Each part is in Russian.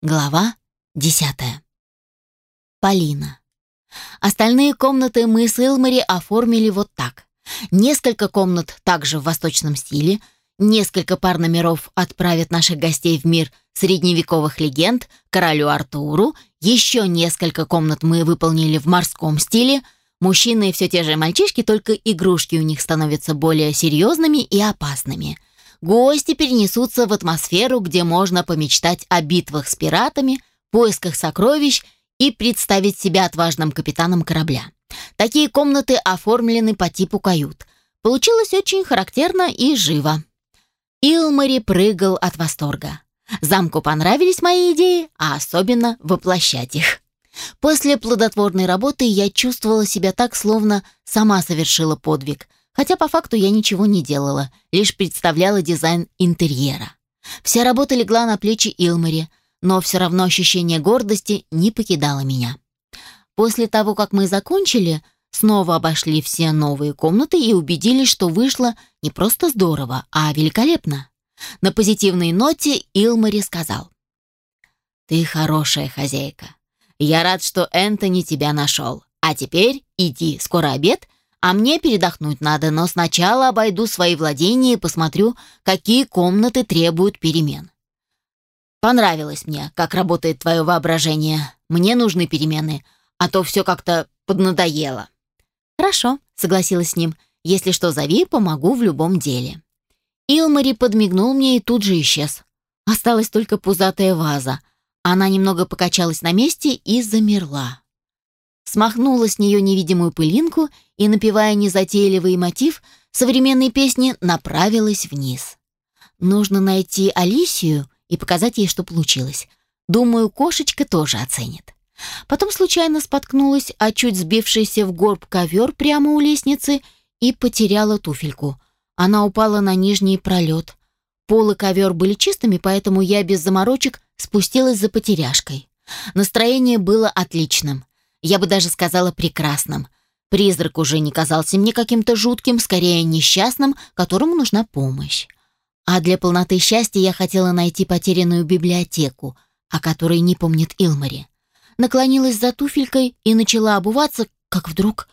Глава десятая. Полина. Остальные комнаты мы с Илмари оформили вот так. Несколько комнат также в восточном стиле, несколько пар номеров отправят наших гостей в мир средневековых легенд, королю Артуру, еще несколько комнат мы выполнили в морском стиле. Мужчины все те же мальчишки, только игрушки у них становятся более серьезными и опасными – гости перенесутся в атмосферу, где можно помечтать о битвах с пиратами, поисках сокровищ и представить себя отважным капитаном корабля. Такие комнаты оформлены по типу кают. Получилось очень характерно и живо. Илмари прыгал от восторга. Замку понравились мои идеи, а особенно воплощать их. После плодотворной работы я чувствовала себя так, словно сама совершила подвиг – Хотя по факту я ничего не делала, лишь представляла дизайн интерьера. Вся работа легла на плечи Илмари, но все равно ощущение гордости не покидало меня. После того, как мы закончили, снова обошли все новые комнаты и убедились, что вышло не просто здорово, а великолепно. На позитивной ноте Илмари сказал. «Ты хорошая хозяйка. Я рад, что Энтони тебя нашел. А теперь иди, скоро обед, а мне передохнуть надо, но сначала обойду свои владения и посмотрю, какие комнаты требуют перемен. Понравилось мне, как работает твое воображение. Мне нужны перемены, а то все как-то поднадоело. Хорошо, согласилась с ним. Если что, зови, помогу в любом деле. Илмари подмигнул мне и тут же исчез. Осталась только пузатая ваза. Она немного покачалась на месте и замерла смахнула с нее невидимую пылинку и, напевая незатейливый мотив, современной песни направилась вниз. Нужно найти Алисию и показать ей, что получилось. Думаю, кошечка тоже оценит. Потом случайно споткнулась о чуть сбившийся в горб ковер прямо у лестницы и потеряла туфельку. Она упала на нижний пролет. Пол и ковер были чистыми, поэтому я без заморочек спустилась за потеряшкой. Настроение было отличным. Я бы даже сказала прекрасным. Призрак уже не казался мне каким-то жутким, скорее несчастным, которому нужна помощь. А для полноты счастья я хотела найти потерянную библиотеку, о которой не помнит Илмари. Наклонилась за туфелькой и начала обуваться, как вдруг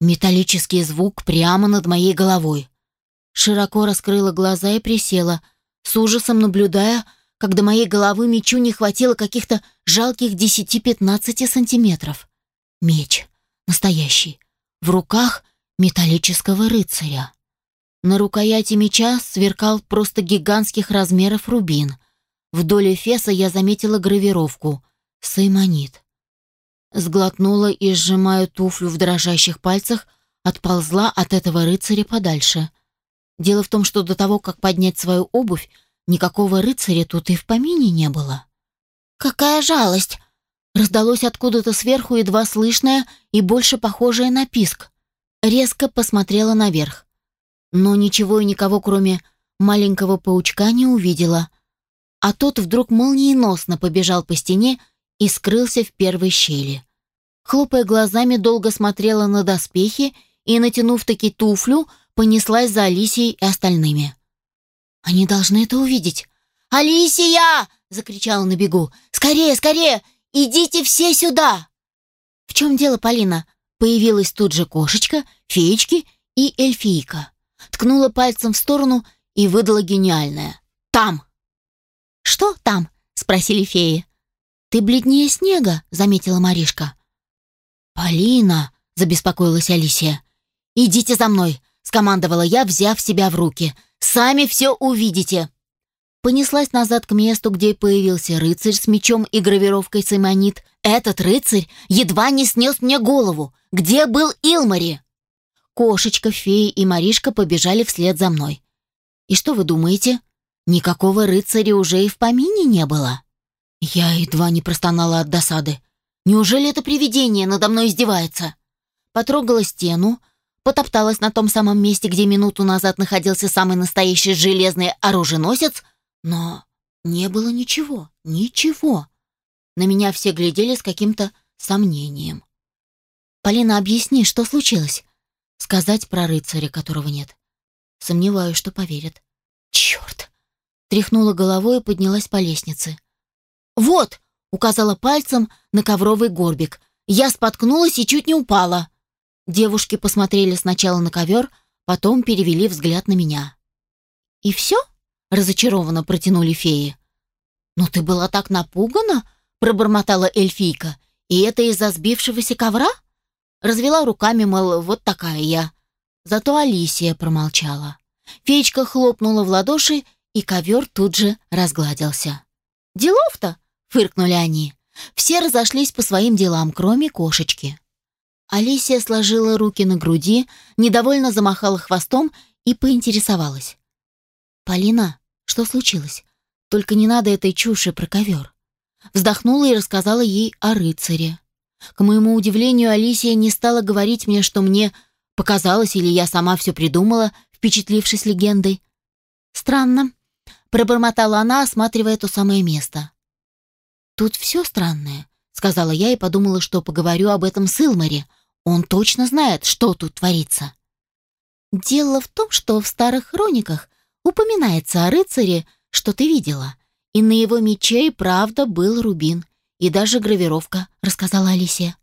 металлический звук прямо над моей головой. Широко раскрыла глаза и присела, с ужасом наблюдая, как до моей головы мечу не хватило каких-то жалких 10-15 сантиметров. Меч. Настоящий. В руках металлического рыцаря. На рукояти меча сверкал просто гигантских размеров рубин. Вдоль эфеса я заметила гравировку «Саймонит». Сглотнула и, сжимая туфлю в дрожащих пальцах, отползла от этого рыцаря подальше. Дело в том, что до того, как поднять свою обувь, никакого рыцаря тут и в помине не было. «Какая жалость!» Раздалось откуда-то сверху едва слышное и больше похожее на писк. Резко посмотрела наверх. Но ничего и никого, кроме маленького паучка, не увидела. А тот вдруг молниеносно побежал по стене и скрылся в первой щели. Хлопая глазами, долго смотрела на доспехи и, натянув таки туфлю, понеслась за Алисией и остальными. «Они должны это увидеть». «Алисия!» — закричала на бегу. «Скорее, скорее! Идите все сюда!» «В чем дело, Полина?» Появилась тут же кошечка, феечки и эльфийка. Ткнула пальцем в сторону и выдала гениальное. «Там!» «Что там?» — спросили феи. «Ты бледнее снега», — заметила Маришка. «Полина!» — забеспокоилась Алисия. «Идите за мной!» — скомандовала я, взяв себя в руки. «Сами все увидите!» Понеслась назад к месту, где появился рыцарь с мечом и гравировкой саймонит. Этот рыцарь едва не снес мне голову. Где был Илмари? Кошечка, фея и Маришка побежали вслед за мной. И что вы думаете? Никакого рыцаря уже и в помине не было. Я едва не простонала от досады. Неужели это привидение надо мной издевается? Потрогала стену, потопталась на том самом месте, где минуту назад находился самый настоящий железный оруженосец, но не было ничего, ничего. На меня все глядели с каким-то сомнением. «Полина, объясни, что случилось?» Сказать про рыцаря, которого нет. Сомневаюсь, что поверят. «Черт!» Тряхнула головой и поднялась по лестнице. «Вот!» указала пальцем на ковровый горбик. Я споткнулась и чуть не упала. Девушки посмотрели сначала на ковер, потом перевели взгляд на меня. «И все?» — разочарованно протянули феи. «Но ты была так напугана?» — пробормотала эльфийка. «И это из-за сбившегося ковра?» Развела руками, мол, вот такая я. Зато Алисия промолчала. Феечка хлопнула в ладоши, и ковер тут же разгладился. «Делов-то!» — фыркнули они. Все разошлись по своим делам, кроме кошечки. Алисия сложила руки на груди, недовольно замахала хвостом и поинтересовалась. «Полина, что случилось? Только не надо этой чуши про ковер». Вздохнула и рассказала ей о рыцаре. К моему удивлению, Алисия не стала говорить мне, что мне показалось или я сама все придумала, впечатлившись легендой. «Странно», — пробормотала она, осматривая то самое место. «Тут все странное», — сказала я и подумала, что поговорю об этом с Илмари. Он точно знает, что тут творится. Дело в том, что в старых хрониках упоминается о рыцаре, что ты видела, и на его мече и правда был рубин, и даже гравировка, рассказала Алисия.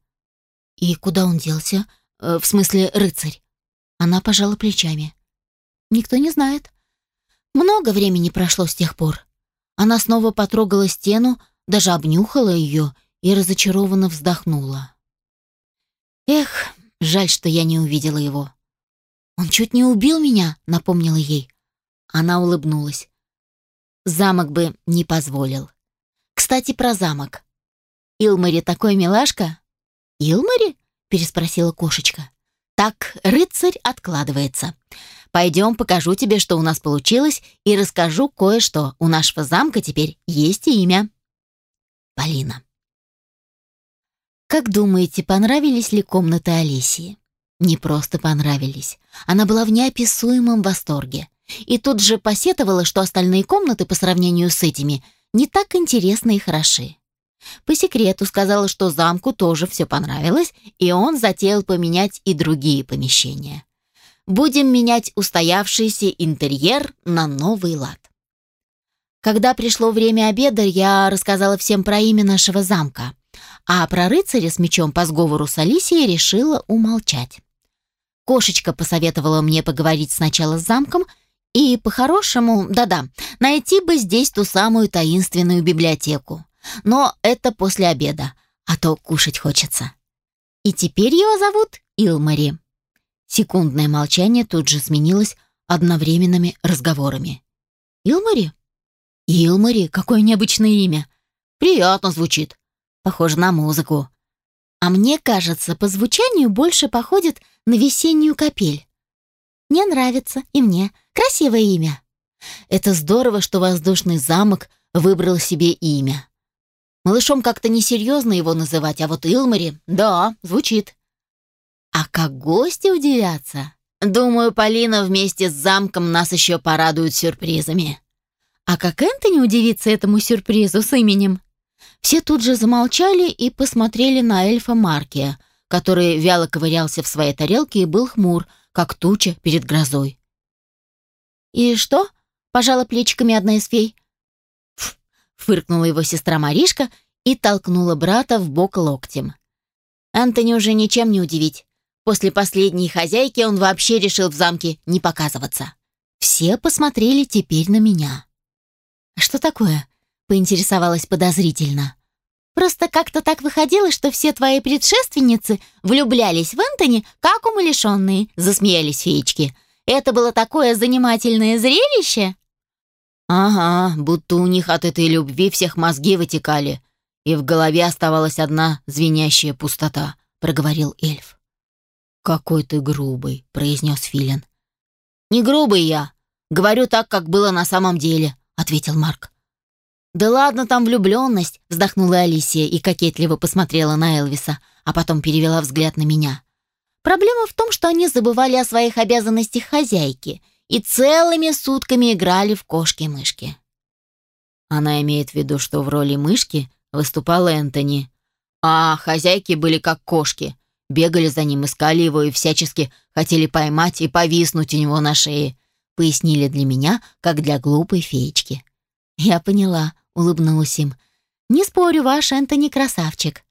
И куда он делся? Э, в смысле, рыцарь? Она пожала плечами. Никто не знает. Много времени прошло с тех пор. Она снова потрогала стену, даже обнюхала ее и разочарованно вздохнула. Эх, жаль, что я не увидела его. Он чуть не убил меня, напомнила ей. Она улыбнулась. Замок бы не позволил. Кстати, про замок. Илмари такой милашка? Илмари? переспросила кошечка. Так, рыцарь откладывается. Пойдем, покажу тебе, что у нас получилось, и расскажу кое-что. У нашего замка теперь есть имя. Полина. Как думаете, понравились ли комнаты Алисии? Не просто понравились. Она была в неописуемом восторге. И тут же посетовала, что остальные комнаты по сравнению с этими не так интересны и хороши. По секрету сказала, что замку тоже все понравилось, и он затеял поменять и другие помещения. Будем менять устоявшийся интерьер на новый лад. Когда пришло время обеда, я рассказала всем про имя нашего замка, а про рыцаря с мечом по сговору с Алисией решила умолчать. Кошечка посоветовала мне поговорить сначала с замком и, по-хорошему, да-да, найти бы здесь ту самую таинственную библиотеку. Но это после обеда, а то кушать хочется. И теперь его зовут Илмари. Секундное молчание тут же сменилось одновременными разговорами. Илмари? Илмари, какое необычное имя. Приятно звучит. Похоже на музыку. А мне кажется, по звучанию больше походит на весеннюю капель. Мне нравится, и мне. Красивое имя. Это здорово, что воздушный замок выбрал себе имя. Малышом как-то несерьезно его называть, а вот Илмари, да, звучит. А как гости удивятся. Думаю, Полина вместе с замком нас еще порадует сюрпризами. А как Энтони удивится этому сюрпризу с именем? Все тут же замолчали и посмотрели на эльфа Маркия, который вяло ковырялся в своей тарелке и был хмур, как туча перед грозой. «И что?» — пожала плечиками одна из фей фыркнула его сестра Маришка и толкнула брата в бок локтем. Антони уже ничем не удивить. После последней хозяйки он вообще решил в замке не показываться. Все посмотрели теперь на меня. «Что такое?» — поинтересовалась подозрительно. «Просто как-то так выходило, что все твои предшественницы влюблялись в Антони, как умалишенные», — засмеялись феечки. «Это было такое занимательное зрелище!» Ага, будто у них от этой любви всех мозги вытекали, и в голове оставалась одна звенящая пустота, проговорил эльф. Какой ты грубый, произнес Филин. Не грубый я, говорю так, как было на самом деле, ответил Марк. Да ладно там влюбленность, вздохнула Алисия и кокетливо посмотрела на Элвиса, а потом перевела взгляд на меня. Проблема в том, что они забывали о своих обязанностях хозяйки — и целыми сутками играли в кошки-мышки. Она имеет в виду, что в роли мышки выступал Энтони, а хозяйки были как кошки, бегали за ним, искали его и всячески хотели поймать и повиснуть у него на шее, пояснили для меня, как для глупой феечки. Я поняла, улыбнулась им. Не спорю, ваш Энтони красавчик.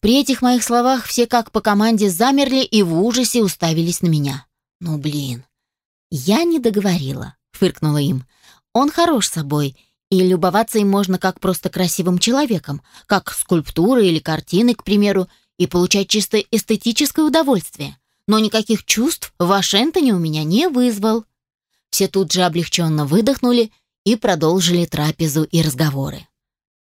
При этих моих словах все как по команде замерли и в ужасе уставились на меня. Ну, блин. Я не договорила, фыркнула им. Он хорош собой, и любоваться им можно как просто красивым человеком, как скульптурой или картиной, к примеру, и получать чисто эстетическое удовольствие. Но никаких чувств ваш Энтони у меня не вызвал. Все тут же облегченно выдохнули и продолжили трапезу и разговоры.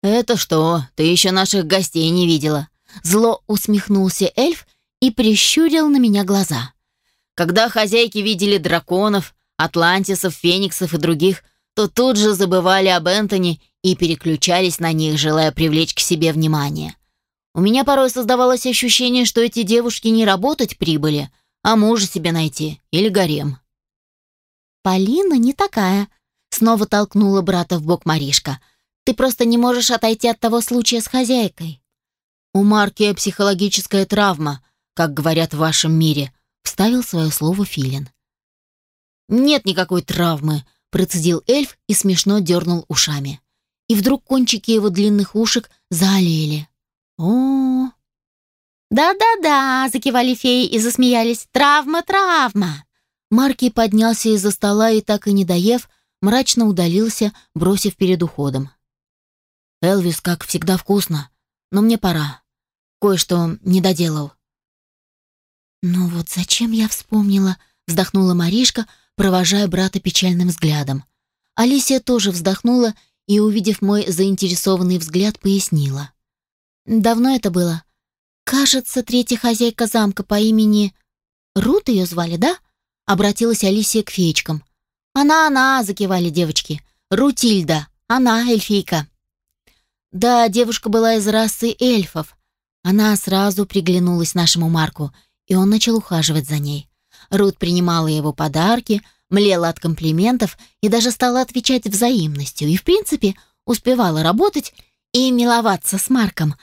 «Это что, ты еще наших гостей не видела?» Зло усмехнулся эльф и прищурил на меня глаза. Когда хозяйки видели драконов, атлантисов, фениксов и других, то тут же забывали об Энтони и переключались на них, желая привлечь к себе внимание. У меня порой создавалось ощущение, что эти девушки не работать прибыли, а мужа себе найти или гарем. «Полина не такая», — снова толкнула брата в бок Маришка. «Ты просто не можешь отойти от того случая с хозяйкой». «У Марки психологическая травма, как говорят в вашем мире», — вставил свое слово Филин. «Нет никакой травмы», — процедил эльф и смешно дернул ушами. И вдруг кончики его длинных ушек заолели. о «Да-да-да», — закивали феи и засмеялись. «Травма, травма!» Марки поднялся из-за стола и, так и не доев, мрачно удалился, бросив перед уходом. «Элвис, как всегда, вкусно, но мне пора кое-что не доделал». «Ну вот зачем я вспомнила?» — вздохнула Маришка, провожая брата печальным взглядом. Алисия тоже вздохнула и, увидев мой заинтересованный взгляд, пояснила. «Давно это было. Кажется, третья хозяйка замка по имени... Рут ее звали, да?» — обратилась Алисия к феечкам. «Она-она!» — закивали девочки. «Рутильда! Она, эльфийка!» Да, девушка была из расы эльфов, она сразу приглянулась нашему Марку, и он начал ухаживать за ней. Рут принимала его подарки, млела от комплиментов и даже стала отвечать взаимностью, и, в принципе, успевала работать и миловаться с Марком.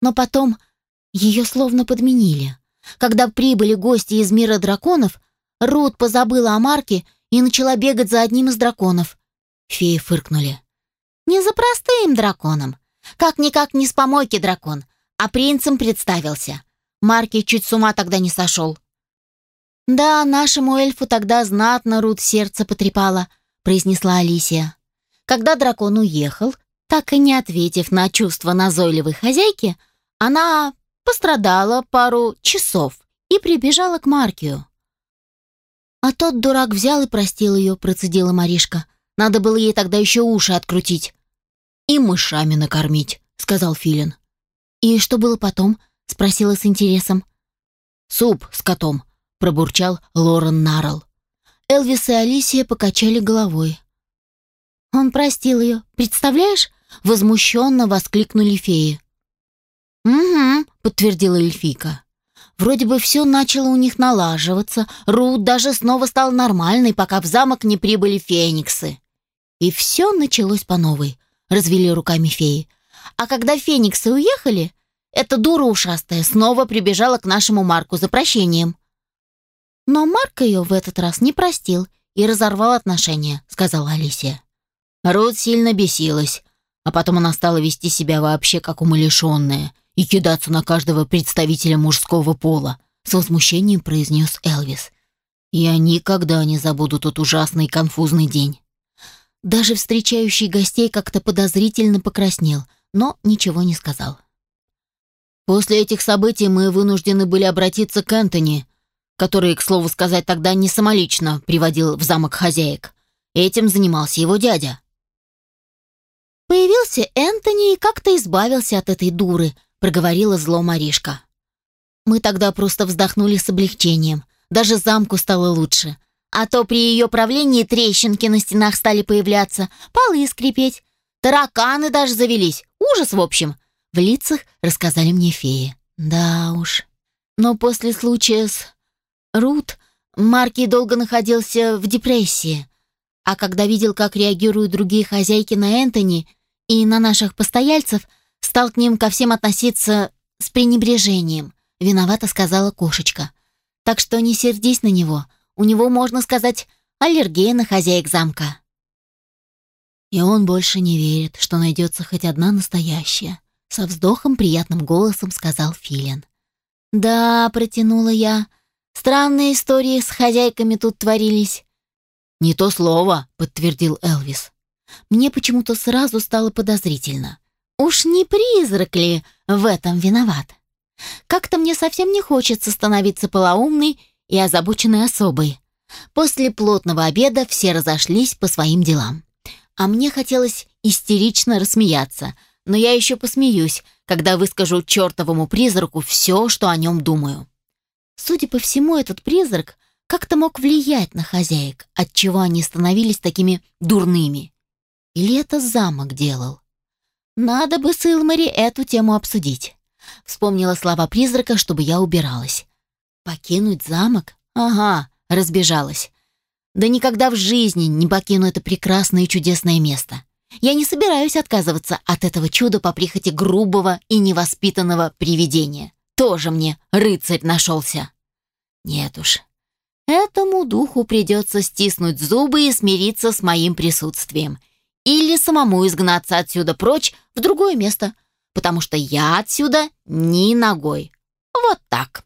Но потом ее словно подменили. Когда прибыли гости из мира драконов, Рут позабыла о Марке и начала бегать за одним из драконов. Феи фыркнули. «Не за простым драконом. Как-никак не с помойки дракон, а принцем представился. Марки чуть с ума тогда не сошел. «Да, нашему эльфу тогда знатно Рут сердце потрепало», — произнесла Алисия. Когда дракон уехал, так и не ответив на чувства назойливой хозяйки, она пострадала пару часов и прибежала к Маркию. «А тот дурак взял и простил ее», — процедила Маришка. «Надо было ей тогда еще уши открутить». «И мышами накормить», — сказал Филин. «И что было потом?» — спросила с интересом. «Суп с котом», — пробурчал Лорен Нарл. Элвис и Алисия покачали головой. «Он простил ее, представляешь?» — возмущенно воскликнули феи. «Угу», — подтвердила эльфийка. Вроде бы все начало у них налаживаться, Рут даже снова стал нормальной, пока в замок не прибыли фениксы. И все началось по новой, развели руками феи. А когда фениксы уехали, эта дура ушастая снова прибежала к нашему Марку за прощением. Но Марк ее в этот раз не простил и разорвал отношения, сказала Алисия. Рут сильно бесилась, а потом она стала вести себя вообще как умалишенная и кидаться на каждого представителя мужского пола, с возмущением произнес Элвис. Я никогда не забуду тот ужасный конфузный день. Даже встречающий гостей как-то подозрительно покраснел, но ничего не сказал. После этих событий мы вынуждены были обратиться к Энтони, который, к слову сказать, тогда не самолично приводил в замок хозяек. Этим занимался его дядя. «Появился Энтони и как-то избавился от этой дуры», — проговорила зло Маришка. Мы тогда просто вздохнули с облегчением. Даже замку стало лучше. А то при ее правлении трещинки на стенах стали появляться, полы скрипеть. Тараканы даже завелись. Ужас, в общем. В лицах рассказали мне феи. Да уж. Но после случая с Рут Марки долго находился в депрессии. А когда видел, как реагируют другие хозяйки на Энтони и на наших постояльцев, стал к ним ко всем относиться с пренебрежением. Виновата сказала кошечка. Так что не сердись на него. У него, можно сказать, аллергия на хозяек замка. И он больше не верит, что найдется хоть одна настоящая. Со вздохом приятным голосом сказал Филин. «Да», — протянула я, — «странные истории с хозяйками тут творились». «Не то слово», — подтвердил Элвис. Мне почему-то сразу стало подозрительно. Уж не призрак ли в этом виноват? Как-то мне совсем не хочется становиться полоумной и озабоченной особой. После плотного обеда все разошлись по своим делам. А мне хотелось истерично рассмеяться, но я еще посмеюсь, когда выскажу чертовому призраку все, что о нем думаю. Судя по всему, этот призрак как-то мог влиять на хозяек, отчего они становились такими дурными. Или это замок делал? Надо бы с Илмари эту тему обсудить. Вспомнила слова призрака, чтобы я убиралась. Покинуть замок? Ага, разбежалась. Да никогда в жизни не покину это прекрасное и чудесное место. Я не собираюсь отказываться от этого чуда по прихоти грубого и невоспитанного привидения. Тоже мне рыцарь нашелся. Нет уж, этому духу придется стиснуть зубы и смириться с моим присутствием. Или самому изгнаться отсюда прочь в другое место, потому что я отсюда ни ногой. Вот так.